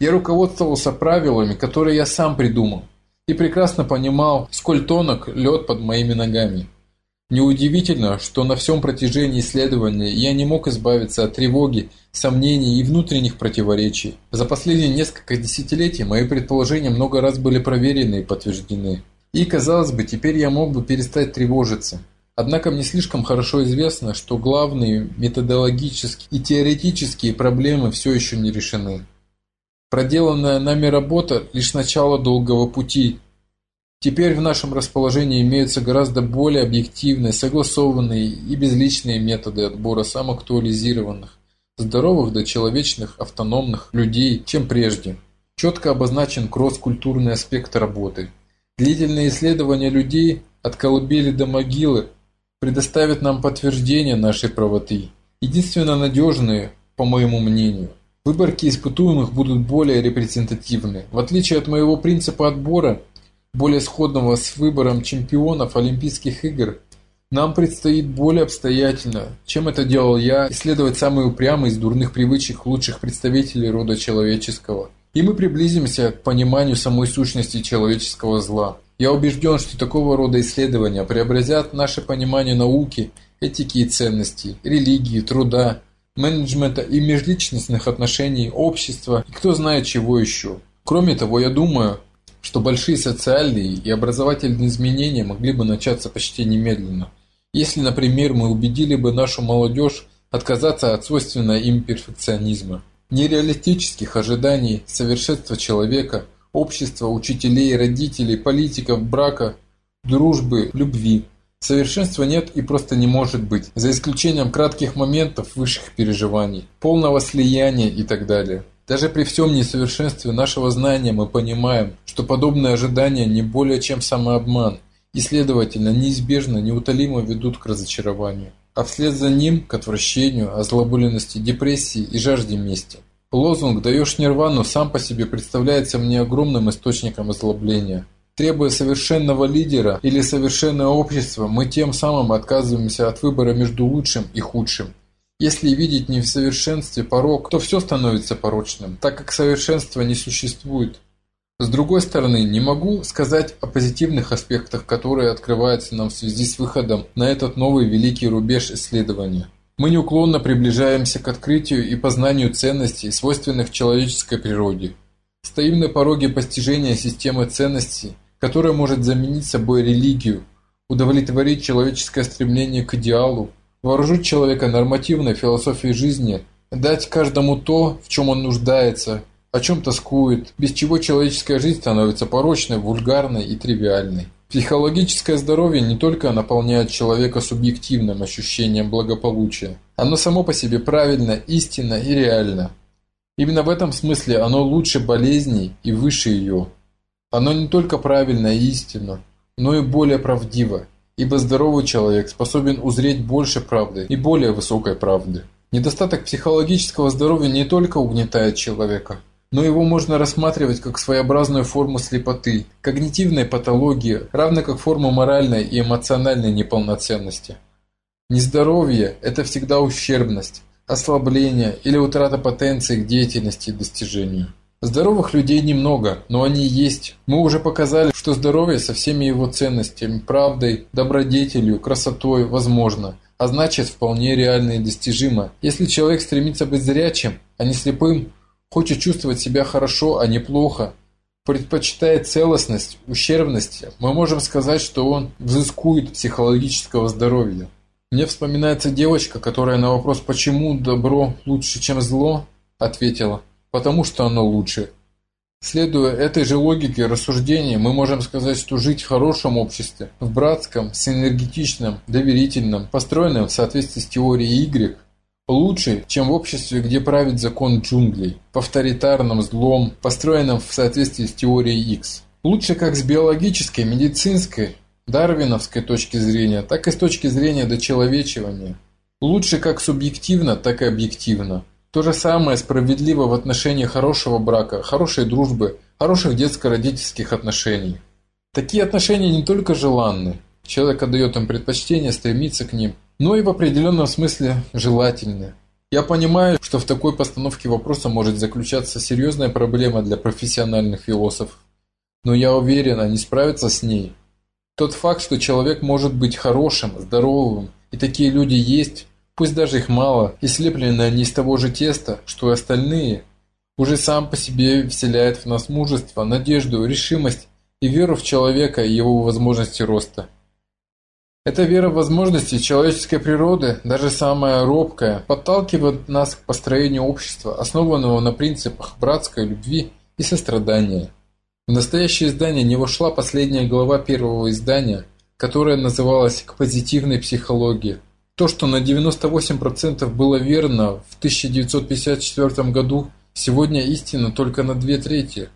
Я руководствовался правилами, которые я сам придумал, и прекрасно понимал, сколь тонок лед под моими ногами. Неудивительно, что на всем протяжении исследования я не мог избавиться от тревоги, сомнений и внутренних противоречий. За последние несколько десятилетий мои предположения много раз были проверены и подтверждены. И, казалось бы, теперь я мог бы перестать тревожиться. Однако мне слишком хорошо известно, что главные методологические и теоретические проблемы все еще не решены. Проделанная нами работа – лишь начало долгого пути – Теперь в нашем расположении имеются гораздо более объективные, согласованные и безличные методы отбора самоактуализированных, здоровых до человечных, автономных людей, чем прежде. Четко обозначен кросс-культурный аспект работы. Длительные исследования людей от колыбели до могилы предоставят нам подтверждение нашей правоты. Единственно надежные, по моему мнению. Выборки испытуемых будут более репрезентативны. В отличие от моего принципа отбора – более сходного с выбором чемпионов Олимпийских игр, нам предстоит более обстоятельно, чем это делал я, исследовать самые упрямые из дурных привычек лучших представителей рода человеческого. И мы приблизимся к пониманию самой сущности человеческого зла. Я убежден, что такого рода исследования преобразят наше понимание науки, этики и ценностей, религии, труда, менеджмента и межличностных отношений, общества и кто знает чего еще. Кроме того, я думаю, что большие социальные и образовательные изменения могли бы начаться почти немедленно, если, например, мы убедили бы нашу молодежь отказаться от свойственного им перфекционизма, нереалистических ожиданий совершенства человека, общества, учителей, родителей, политиков, брака, дружбы, любви. Совершенства нет и просто не может быть, за исключением кратких моментов высших переживаний, полного слияния и так далее. Даже при всем несовершенстве нашего знания мы понимаем, что подобные ожидания не более чем самообман и, следовательно, неизбежно, неутолимо ведут к разочарованию, а вслед за ним к отвращению, озлобленности, депрессии и жажде мести. Лозунг «даешь нирвану» сам по себе представляется мне огромным источником озлобления. Требуя совершенного лидера или совершенное общество, мы тем самым отказываемся от выбора между лучшим и худшим, если видеть не в совершенстве порок, то все становится порочным, так как совершенства не существует. С другой стороны, не могу сказать о позитивных аспектах, которые открываются нам в связи с выходом на этот новый великий рубеж исследования. Мы неуклонно приближаемся к открытию и познанию ценностей, свойственных человеческой природе. Стоим на пороге постижения системы ценностей, которая может заменить собой религию, удовлетворить человеческое стремление к идеалу, Вооружить человека нормативной философией жизни, дать каждому то, в чем он нуждается, о чем тоскует, без чего человеческая жизнь становится порочной, вульгарной и тривиальной. Психологическое здоровье не только наполняет человека субъективным ощущением благополучия, оно само по себе правильно, истинно и реально. Именно в этом смысле оно лучше болезней и выше ее. Оно не только правильно и истинно, но и более правдиво, ибо здоровый человек способен узреть больше правды и более высокой правды. Недостаток психологического здоровья не только угнетает человека, но его можно рассматривать как своеобразную форму слепоты, когнитивной патологии, равно как форму моральной и эмоциональной неполноценности. Нездоровье – это всегда ущербность, ослабление или утрата потенции к деятельности и достижению. Здоровых людей немного, но они есть. Мы уже показали, что здоровье со всеми его ценностями, правдой, добродетелью, красотой возможно, а значит вполне реально и достижимо. Если человек стремится быть зрячим, а не слепым, хочет чувствовать себя хорошо, а не плохо, предпочитает целостность, ущербность, мы можем сказать, что он взыскует психологического здоровья. Мне вспоминается девочка, которая на вопрос «почему добро лучше, чем зло?» ответила потому что оно лучше. Следуя этой же логике рассуждения, мы можем сказать, что жить в хорошем обществе, в братском, синергетичном, доверительном, построенном в соответствии с теорией Y, лучше, чем в обществе, где правит закон джунглей, в авторитарном, злом, построенном в соответствии с теорией X. Лучше как с биологической, медицинской, дарвиновской точки зрения, так и с точки зрения дочеловечивания. Лучше как субъективно, так и объективно. То же самое справедливо в отношении хорошего брака, хорошей дружбы, хороших детско-родительских отношений. Такие отношения не только желанны, человек отдает им предпочтение, стремится к ним, но и в определенном смысле желательны. Я понимаю, что в такой постановке вопроса может заключаться серьезная проблема для профессиональных философов, но я уверен, они справятся с ней. Тот факт, что человек может быть хорошим, здоровым, и такие люди есть, пусть даже их мало, и слеплены они из того же теста, что и остальные, уже сам по себе вселяет в нас мужество, надежду, решимость и веру в человека и его возможности роста. Эта вера в возможности человеческой природы, даже самая робкая, подталкивает нас к построению общества, основанного на принципах братской любви и сострадания. В настоящее издание не вошла последняя глава первого издания, которая называлась «К позитивной психологии». То, что на 98% было верно в 1954 году, сегодня истина только на две трети.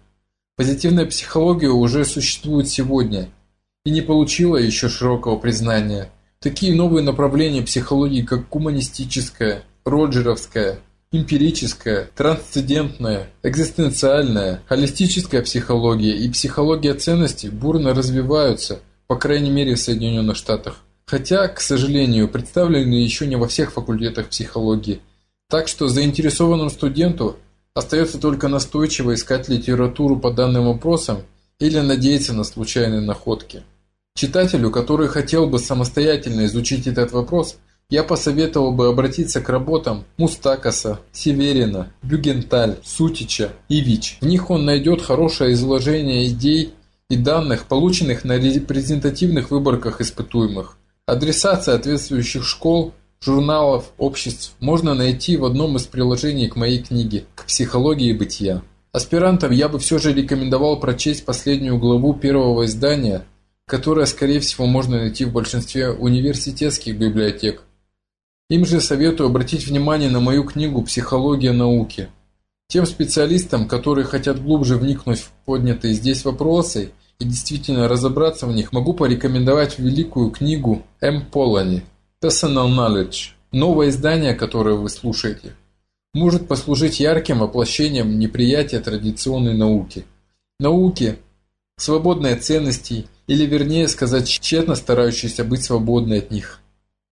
Позитивная психология уже существует сегодня – и не получила еще широкого признания. Такие новые направления психологии, как гуманистическая, роджеровская, эмпирическая, трансцендентная, экзистенциальная, холистическая психология и психология ценностей бурно развиваются, по крайней мере в Соединенных Штатах. Хотя, к сожалению, представлены еще не во всех факультетах психологии. Так что заинтересованному студенту остается только настойчиво искать литературу по данным вопросам или надеяться на случайные находки. Читателю, который хотел бы самостоятельно изучить этот вопрос, я посоветовал бы обратиться к работам Мустакаса, Северина, Бюгенталь, Сутича и Вич. В них он найдет хорошее изложение идей и данных, полученных на репрезентативных выборках испытуемых. Адреса соответствующих школ, журналов, обществ можно найти в одном из приложений к моей книге «К психологии бытия». Аспирантам я бы все же рекомендовал прочесть последнюю главу первого издания которое, скорее всего, можно найти в большинстве университетских библиотек. Им же советую обратить внимание на мою книгу «Психология науки». Тем специалистам, которые хотят глубже вникнуть в поднятые здесь вопросы и действительно разобраться в них, могу порекомендовать великую книгу М. Полани «Personal Knowledge». Новое издание, которое вы слушаете, может послужить ярким воплощением неприятия традиционной науки. Науки, свободной от ценностей или вернее сказать, тщетно старающийся быть свободной от них.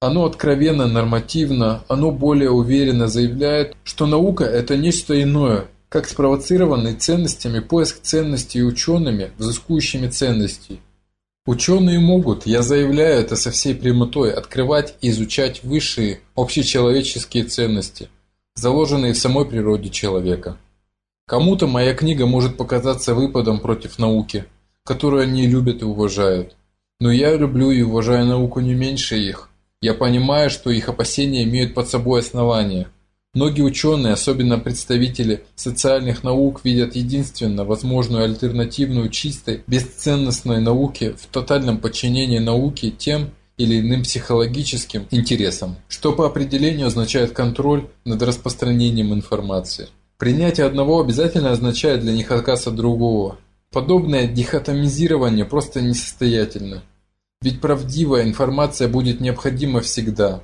Оно откровенно нормативно, оно более уверенно заявляет, что наука – это нечто иное, как спровоцированный ценностями поиск ценностей учеными, взыскующими ценностей. Ученые могут, я заявляю это со всей прямотой, открывать и изучать высшие общечеловеческие ценности, заложенные в самой природе человека. Кому-то моя книга может показаться выпадом против науки – которую они любят и уважают. Но я люблю и уважаю науку не меньше их. Я понимаю, что их опасения имеют под собой основания. Многие ученые, особенно представители социальных наук, видят единственно возможную альтернативную чистой, бесценностной науке в тотальном подчинении науки тем или иным психологическим интересам, что по определению означает контроль над распространением информации. Принятие одного обязательно означает для них отказ от другого. Подобное дихотомизирование просто несостоятельно. Ведь правдивая информация будет необходима всегда.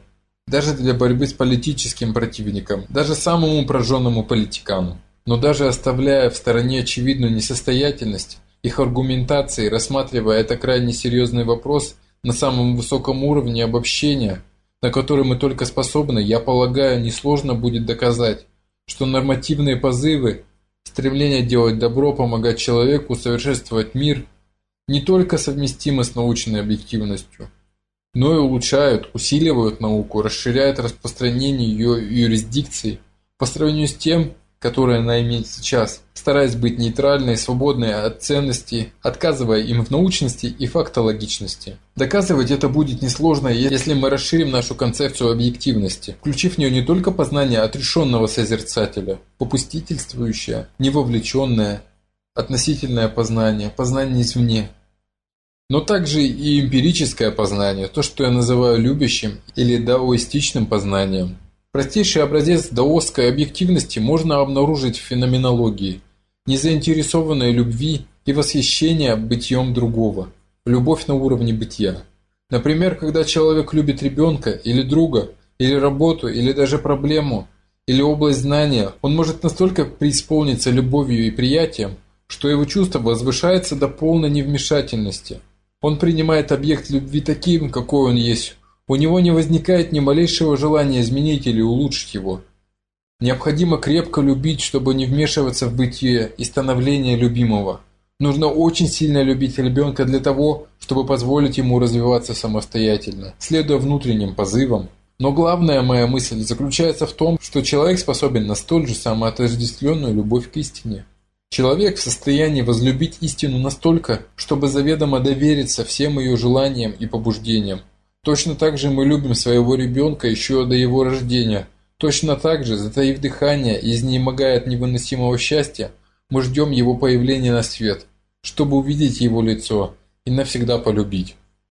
Даже для борьбы с политическим противником, даже самому прожженному политикану. Но даже оставляя в стороне очевидную несостоятельность их аргументации, рассматривая это крайне серьезный вопрос на самом высоком уровне обобщения, на который мы только способны, я полагаю, несложно будет доказать, что нормативные позывы Стремление делать добро, помогать человеку, усовершенствовать мир не только совместимо с научной объективностью, но и улучшают, усиливают науку, расширяют распространение ее юрисдикции по сравнению с тем, которое она имеет сейчас, стараясь быть нейтральной, свободной от ценностей, отказывая им в научности и фактологичности. Доказывать это будет несложно, если мы расширим нашу концепцию объективности, включив в нее не только познание отрешенного созерцателя, попустительствующее, невовлеченное, относительное познание, познание извне, но также и эмпирическое познание, то, что я называю любящим или даоистичным познанием. Простейший образец даосской объективности можно обнаружить в феноменологии, незаинтересованной любви и восхищения бытием другого, любовь на уровне бытия. Например, когда человек любит ребенка или друга, или работу, или даже проблему, или область знания, он может настолько преисполниться любовью и приятием, что его чувство возвышается до полной невмешательности. Он принимает объект любви таким, какой он есть, у него не возникает ни малейшего желания изменить или улучшить его. Необходимо крепко любить, чтобы не вмешиваться в бытие и становление любимого. Нужно очень сильно любить ребенка для того, чтобы позволить ему развиваться самостоятельно, следуя внутренним позывам. Но главная моя мысль заключается в том, что человек способен на столь же самоотождествленную любовь к истине. Человек в состоянии возлюбить истину настолько, чтобы заведомо довериться всем ее желаниям и побуждениям. Точно так же мы любим своего ребенка еще до его рождения – Точно так же, затаив дыхание и изнемогая от невыносимого счастья, мы ждем его появления на свет, чтобы увидеть его лицо и навсегда полюбить.